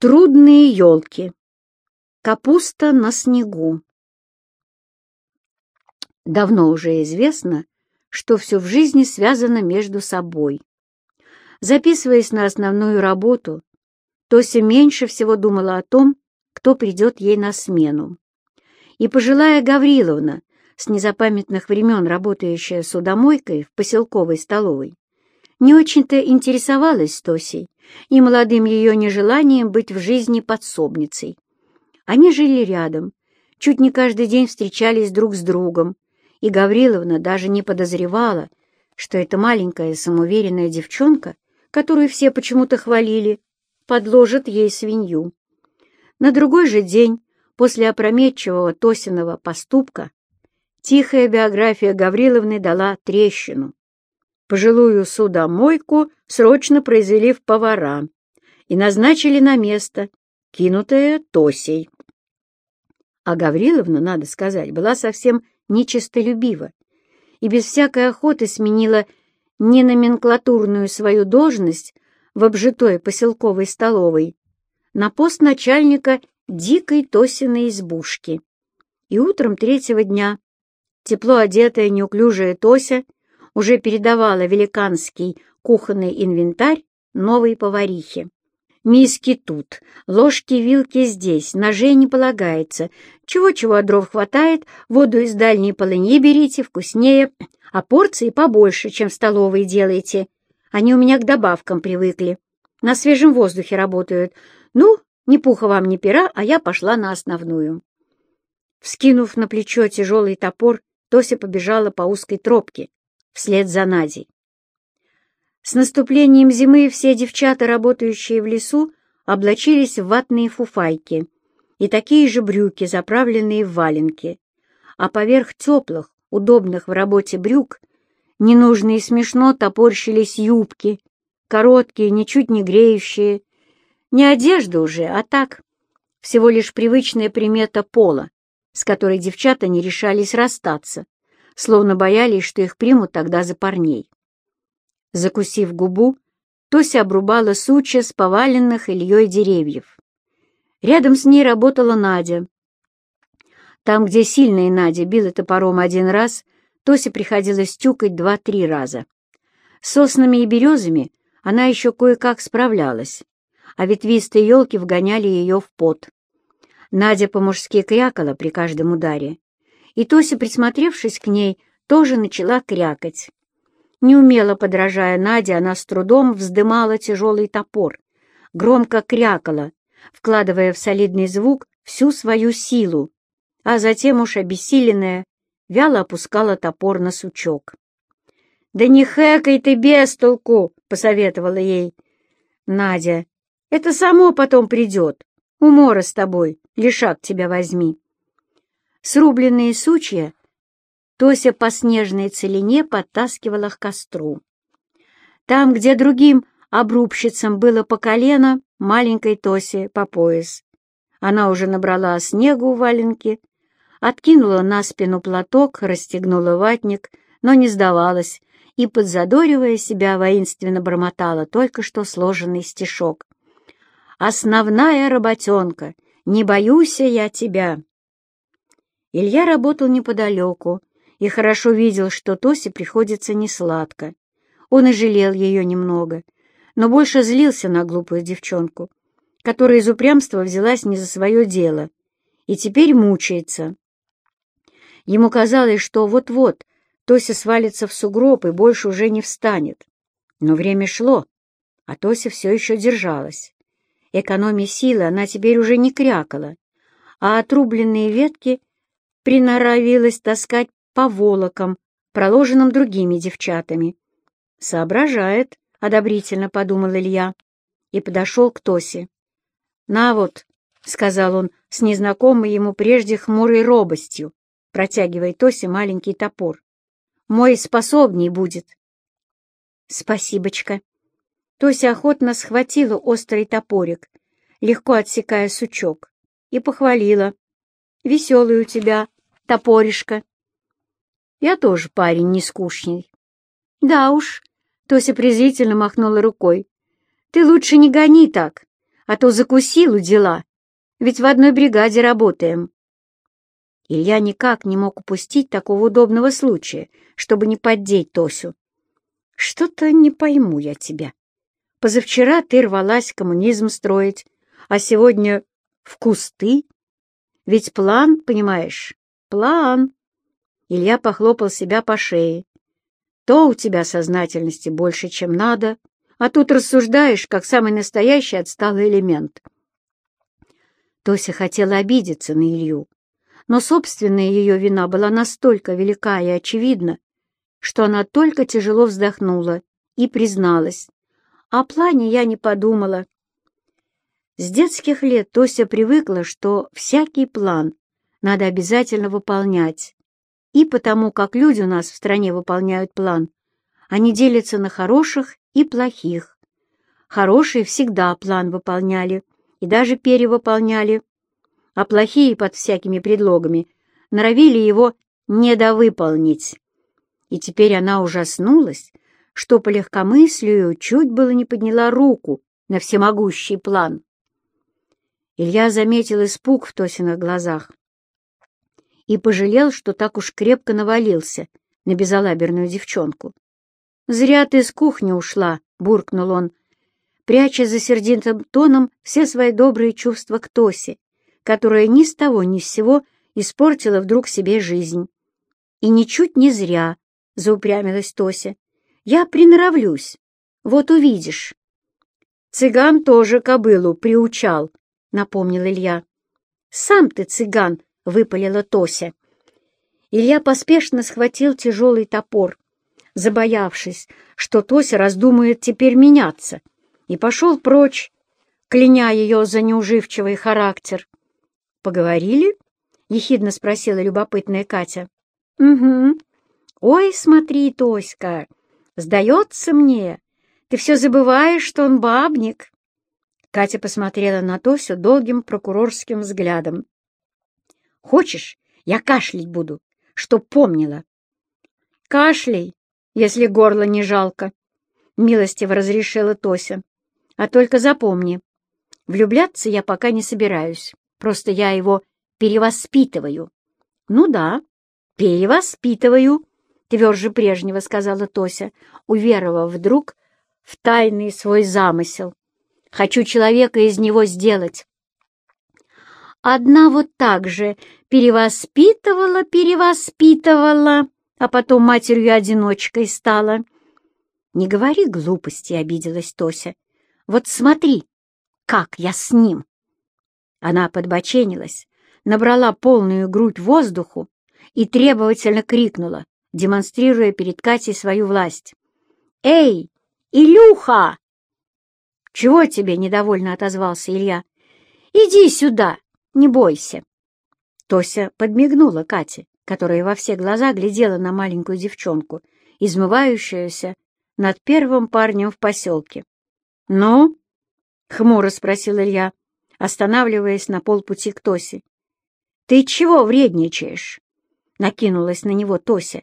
Трудные елки. Капуста на снегу. Давно уже известно, что все в жизни связано между собой. Записываясь на основную работу, Тося меньше всего думала о том, кто придет ей на смену. И пожилая Гавриловна, с незапамятных времен работающая судомойкой в поселковой столовой, не очень-то интересовалась Тосей и молодым ее нежеланием быть в жизни подсобницей. Они жили рядом, чуть не каждый день встречались друг с другом, и Гавриловна даже не подозревала, что эта маленькая самоуверенная девчонка, которую все почему-то хвалили, подложит ей свинью. На другой же день, после опрометчивого Тосиного поступка, тихая биография Гавриловны дала трещину. Пожилую судомойку срочно произвели в повара и назначили на место, кинутое Тосей. А Гавриловна, надо сказать, была совсем нечистолюбива и без всякой охоты сменила не номенклатурную свою должность в обжитой поселковой столовой на пост начальника дикой Тосиной избушки. И утром третьего дня тепло одетая неуклюжая Тося уже передавала великанский кухонный инвентарь новой поварихе. Миски тут, ложки-вилки здесь, ножей не полагается. Чего-чего а дров хватает, воду из дальней полыньи берите, вкуснее, а порции побольше, чем в столовой делаете. Они у меня к добавкам привыкли. На свежем воздухе работают. Ну, ни пуха вам, ни пера, а я пошла на основную. Вскинув на плечо тяжелый топор, Тося побежала по узкой тропке, вслед за Надей. С наступлением зимы все девчата, работающие в лесу, облачились в ватные фуфайки и такие же брюки, заправленные в валенки, а поверх теплых, удобных в работе брюк, ненужные смешно топорщились юбки, короткие, ничуть не греющие, не одежда уже, а так, всего лишь привычная примета пола, с которой девчата не решались расстаться, словно боялись, что их примут тогда за парней. Закусив губу, Тося обрубала сучья с поваленных Ильей деревьев. Рядом с ней работала Надя. Там, где сильная Надя била топором один раз, Тосе приходилось тюкать два-три раза. С соснами и березами она еще кое-как справлялась, а ветвистые елки вгоняли ее в пот. Надя по-мужски крякала при каждом ударе, и Тося, присмотревшись к ней, тоже начала крякать. Неумело подражая Наде, она с трудом вздымала тяжелый топор, громко крякала, вкладывая в солидный звук всю свою силу, а затем уж обессиленная, вяло опускала топор на сучок. «Да не хэкай ты без толку!» — посоветовала ей Надя. «Это само потом придет. Умора с тобой, лишак тебя возьми». Срубленные сучья Тося по снежной целине подтаскивала к костру. Там, где другим обрубщицам было по колено, маленькой Тосе по пояс. Она уже набрала снегу в валенки, откинула на спину платок, расстегнула ватник, но не сдавалась и, подзадоривая себя, воинственно бормотала только что сложенный стишок. «Основная работенка! Не боюсь я тебя!» Илья работал неподалеку и хорошо видел, что Тосе приходится несладко. Он и жалел ее немного, но больше злился на глупую девчонку, которая из упрямства взялась не за свое дело и теперь мучается. Ему казалось, что вот-вот Тося свалится в сугроб и больше уже не встанет. Но время шло, а Тося все еще держалась. Экономия силы она теперь уже не крякала, а отрубленные ветки приноровилась таскать по волокам, проложенным другими девчатами. «Соображает», — одобрительно подумал Илья и подошел к Тосе. «На вот», — сказал он с незнакомой ему прежде хмурой робостью, протягивая Тосе маленький топор. «Мой способней будет». «Спасибочка». Тося охотно схватила острый топорик, легко отсекая сучок, и похвалила. «Веселый у тебя, топоришка». «Я тоже парень не скучный». «Да уж», — Тося презрительно махнула рукой. «Ты лучше не гони так, а то закусил у дела, ведь в одной бригаде работаем». Илья никак не мог упустить такого удобного случая, чтобы не поддеть Тосю. «Что-то не пойму я тебя. Позавчера ты рвалась коммунизм строить, а сегодня в кусты. Ведь план, понимаешь, план». Илья похлопал себя по шее. «То у тебя сознательности больше, чем надо, а тут рассуждаешь, как самый настоящий отсталый элемент». Тося хотела обидеться на Илью, но собственная ее вина была настолько велика и очевидна, что она только тяжело вздохнула и призналась. О плане я не подумала. С детских лет Тося привыкла, что всякий план надо обязательно выполнять. И потому, как люди у нас в стране выполняют план, они делятся на хороших и плохих. Хорошие всегда план выполняли и даже перевыполняли, а плохие под всякими предлогами норовили его недовыполнить. И теперь она ужаснулась, что по легкомыслию чуть было не подняла руку на всемогущий план. Илья заметил испуг в Тосиных глазах и пожалел, что так уж крепко навалился на безалаберную девчонку. «Зря ты с кухни ушла», — буркнул он, пряча за сердитым тоном все свои добрые чувства к Тосе, которая ни с того ни с сего испортила вдруг себе жизнь. И ничуть не зря, — заупрямилась Тося. Я приноровлюсь, вот увидишь. Цыган тоже кобылу приучал, — напомнил Илья. Сам ты цыган, — выпалила Тося. Илья поспешно схватил тяжелый топор, забоявшись, что Тося раздумает теперь меняться, и пошел прочь, кляня ее за неуживчивый характер. «Поговорили?» — ехидно спросила любопытная Катя. «Угу. Ой, смотри, Тоська, сдается мне, ты все забываешь, что он бабник». Катя посмотрела на Тосю долгим прокурорским взглядом. «Хочешь, я кашлять буду, чтоб помнила?» «Кашляй, если горло не жалко», — милостиво разрешила Тося. «А только запомни, влюбляться я пока не собираюсь. Просто я его перевоспитываю. Ну да, перевоспитываю, тверже прежнего сказала Тося, уверовав вдруг в тайный свой замысел. Хочу человека из него сделать. Одна вот так же перевоспитывала, перевоспитывала, а потом матерью-одиночкой стала. Не говори глупости, обиделась Тося. Вот смотри, как я с ним. Она подбоченилась, набрала полную грудь воздуху и требовательно крикнула, демонстрируя перед Катей свою власть. «Эй, Илюха!» «Чего тебе?» — недовольно отозвался Илья. «Иди сюда, не бойся». Тося подмигнула Кате, которая во все глаза глядела на маленькую девчонку, измывающуюся над первым парнем в поселке. «Ну?» — хмуро спросил Илья останавливаясь на полпути к Тосе. «Ты чего вредничаешь?» — накинулась на него Тося,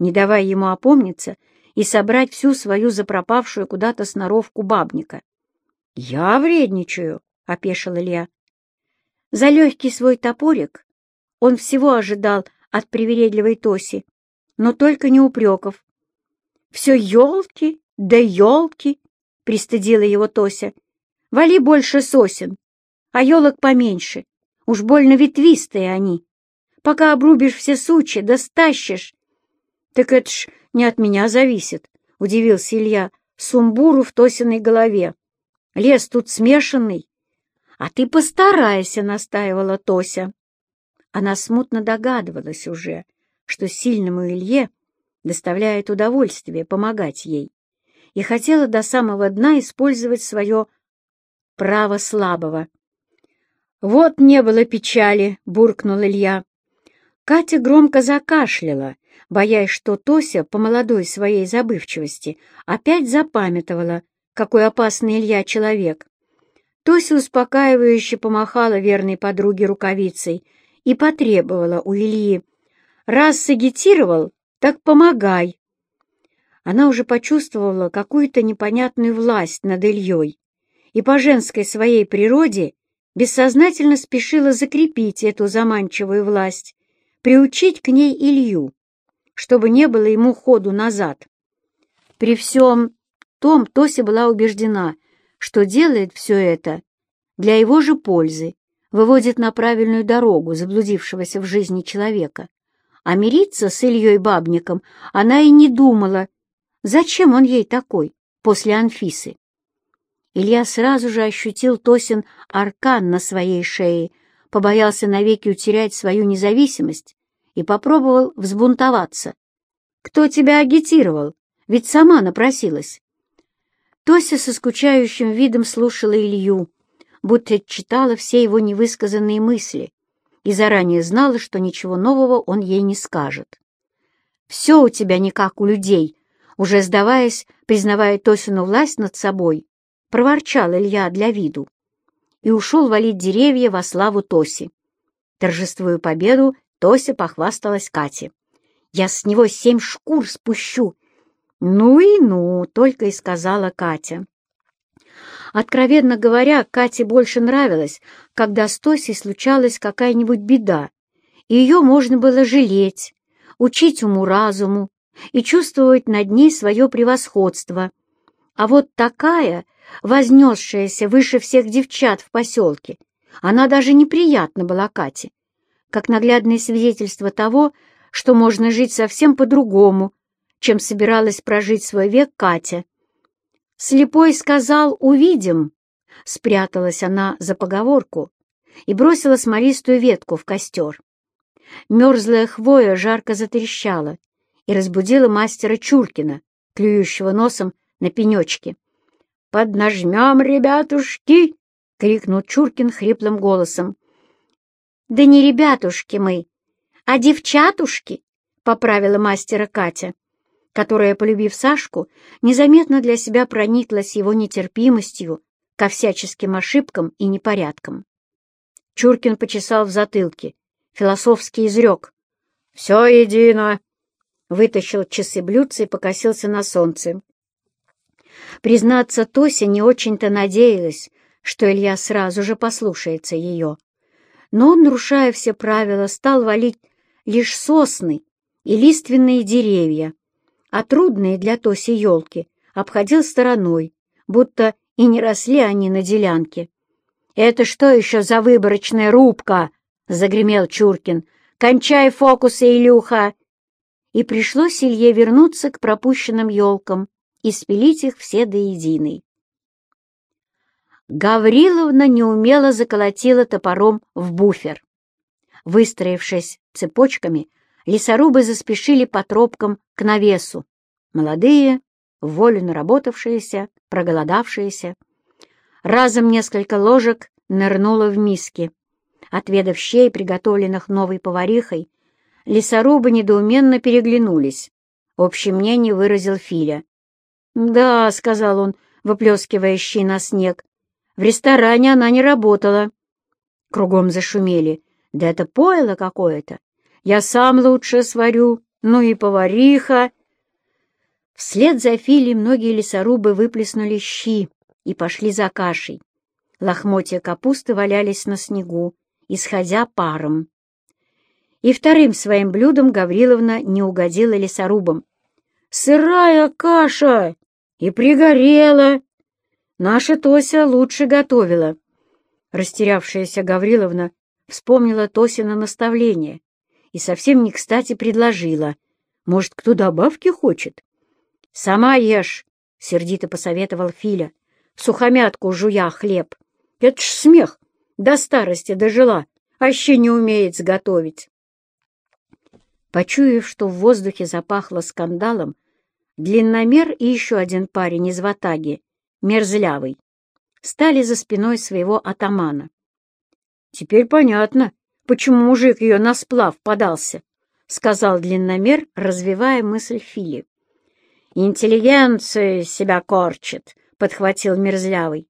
не давая ему опомниться и собрать всю свою запропавшую куда-то сноровку бабника. «Я вредничаю», — опешил Илья. За легкий свой топорик он всего ожидал от привередливой Тоси, но только не упреков. «Все елки, да елки!» — пристыдила его Тося. «Вали больше сосен, а елок поменьше. Уж больно ветвистые они. Пока обрубишь все сучи, да стащишь. Так это ж не от меня зависит, — удивился Илья, сумбуру в Тосиной голове. Лес тут смешанный. А ты постарайся, — настаивала Тося. Она смутно догадывалась уже, что сильному Илье доставляет удовольствие помогать ей, и хотела до самого дна использовать свое право слабого. «Вот не было печали», — буркнул Илья. Катя громко закашляла, боясь, что Тося, по молодой своей забывчивости, опять запамятовала, какой опасный Илья человек. Тося успокаивающе помахала верной подруге рукавицей и потребовала у Ильи. «Раз сагитировал, так помогай». Она уже почувствовала какую-то непонятную власть над Ильей и по женской своей природе бессознательно спешила закрепить эту заманчивую власть, приучить к ней Илью, чтобы не было ему ходу назад. При всем том Тося была убеждена, что делает все это для его же пользы, выводит на правильную дорогу заблудившегося в жизни человека. А мириться с Ильей Бабником она и не думала. Зачем он ей такой после Анфисы? Илья сразу же ощутил Тосин аркан на своей шее, побоялся навеки утерять свою независимость и попробовал взбунтоваться. «Кто тебя агитировал? Ведь сама напросилась». Тося со скучающим видом слушала Илью, будто читала все его невысказанные мысли и заранее знала, что ничего нового он ей не скажет. «Все у тебя не как у людей», уже сдаваясь, признавая Тосину власть над собой, проворчал Илья для виду и ушел валить деревья во славу Тоси. Торжествуя победу, Тося похвасталась Кате. «Я с него семь шкур спущу!» «Ну и ну!» — только и сказала Катя. Откровенно говоря, Кате больше нравилось, когда с Тосей случалась какая-нибудь беда, и ее можно было жалеть, учить уму-разуму и чувствовать над ней свое превосходство. А вот такая вознесшаяся выше всех девчат в поселке. Она даже неприятна была Кате, как наглядное свидетельство того, что можно жить совсем по-другому, чем собиралась прожить свой век Катя. Слепой сказал «увидим», спряталась она за поговорку и бросила смолистую ветку в костер. Мерзлая хвоя жарко затрещала и разбудила мастера Чуркина, клюющего носом на пенечке. «Поднажмем, ребятушки!» — крикнул Чуркин хриплым голосом. «Да не ребятушки мы, а девчатушки!» — поправила мастера Катя, которая, полюбив Сашку, незаметно для себя прониклась его нетерпимостью ко всяческим ошибкам и непорядкам. Чуркин почесал в затылке, философский изрек. «Все едино!» Вытащил часы блюдца и покосился на солнце. Признаться, Тося не очень-то надеялась, что Илья сразу же послушается ее. Но он, нарушая все правила, стал валить лишь сосны и лиственные деревья, а трудные для Тоси елки обходил стороной, будто и не росли они на делянке. «Это что еще за выборочная рубка?» — загремел Чуркин. «Кончай фокусы, Илюха!» И пришлось Илье вернуться к пропущенным елкам, и спилить их все до единой. Гавриловна неумело заколотила топором в буфер. Выстроившись цепочками, лесорубы заспешили по тропкам к навесу. Молодые, волю наработавшиеся, проголодавшиеся. Разом несколько ложек нырнуло в миски. Отведав щей, приготовленных новой поварихой, лесорубы недоуменно переглянулись. Общее мнение выразил Филя. «Да», — сказал он, выплескивая щи на снег, — «в ресторане она не работала». Кругом зашумели. «Да это пойло какое-то! Я сам лучше сварю, ну и повариха!» Вслед за Филей многие лесорубы выплеснули щи и пошли за кашей. Лохмотья капусты валялись на снегу, исходя паром. И вторым своим блюдом Гавриловна не угодила лесорубам. «Сырая каша!» И пригорела. Наша Тося лучше готовила. Растерявшаяся Гавриловна вспомнила Тосина наставление и совсем не кстати предложила. Может, кто добавки хочет? «Сама ешь», — сердито посоветовал Филя, сухомятку жуя хлеб. «Это ж смех! До старости дожила, а еще не умеет сготовить». Почуяв, что в воздухе запахло скандалом, Длинномер и еще один парень из ватаги, мерзлявый, стали за спиной своего атамана. «Теперь понятно, почему мужик ее на сплав подался», — сказал длинномер, развивая мысль Фили. «Интеллигенция себя корчит», — подхватил мерзлявый.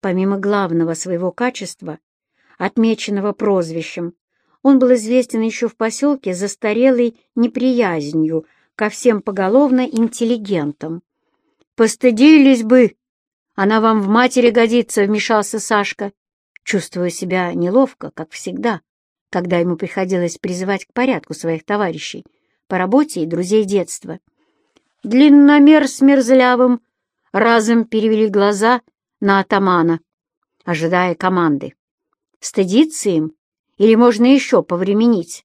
Помимо главного своего качества, отмеченного прозвищем, он был известен еще в поселке застарелой неприязнью ко всем поголовно интеллигентам. «Постыдились бы! Она вам в матери годится, — вмешался Сашка, чувствуя себя неловко, как всегда, когда ему приходилось призывать к порядку своих товарищей по работе и друзей детства. Длинномер с мерзлявым разом перевели глаза на атамана, ожидая команды. Стыдиться им или можно еще повременить?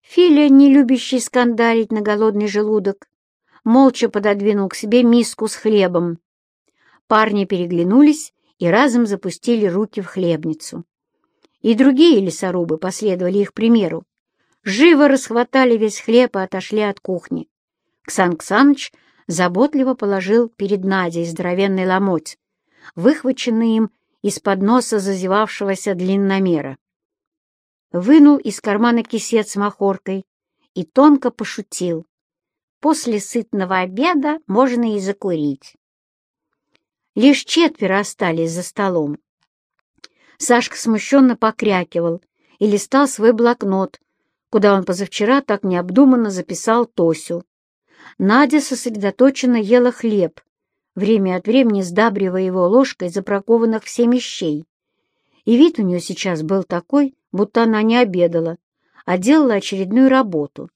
Филя, не любящий скандалить на голодный желудок, молча пододвинул к себе миску с хлебом. Парни переглянулись и разом запустили руки в хлебницу. И другие лесорубы последовали их примеру. Живо расхватали весь хлеб и отошли от кухни. Ксан Ксаныч заботливо положил перед Надей здоровенный ломоть, выхваченный им из-под носа зазевавшегося длинномера. Вынул из кармана кисет с махоркой и тонко пошутил. После сытного обеда можно и закурить. Лишь четверо остались за столом. Сашка смущенно покрякивал и листал свой блокнот, куда он позавчера так необдуманно записал Тосю. Надя сосредоточенно ела хлеб, время от времени сдабривая его ложкой запрокованных в семь щей. И вид у нее сейчас был такой, будто она не обедала, а делала очередную работу.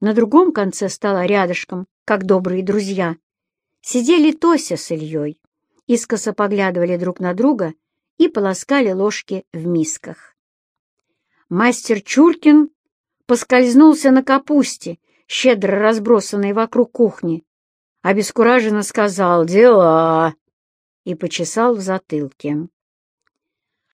На другом конце стола рядышком, как добрые друзья, сидели Тося с Ильей искоса поглядывали друг на друга и полоскали ложки в мисках. Мастер Чуркин поскользнулся на капусте, щедро разбросанной вокруг кухни, обескураженно сказал «Дела!» и почесал в затылке.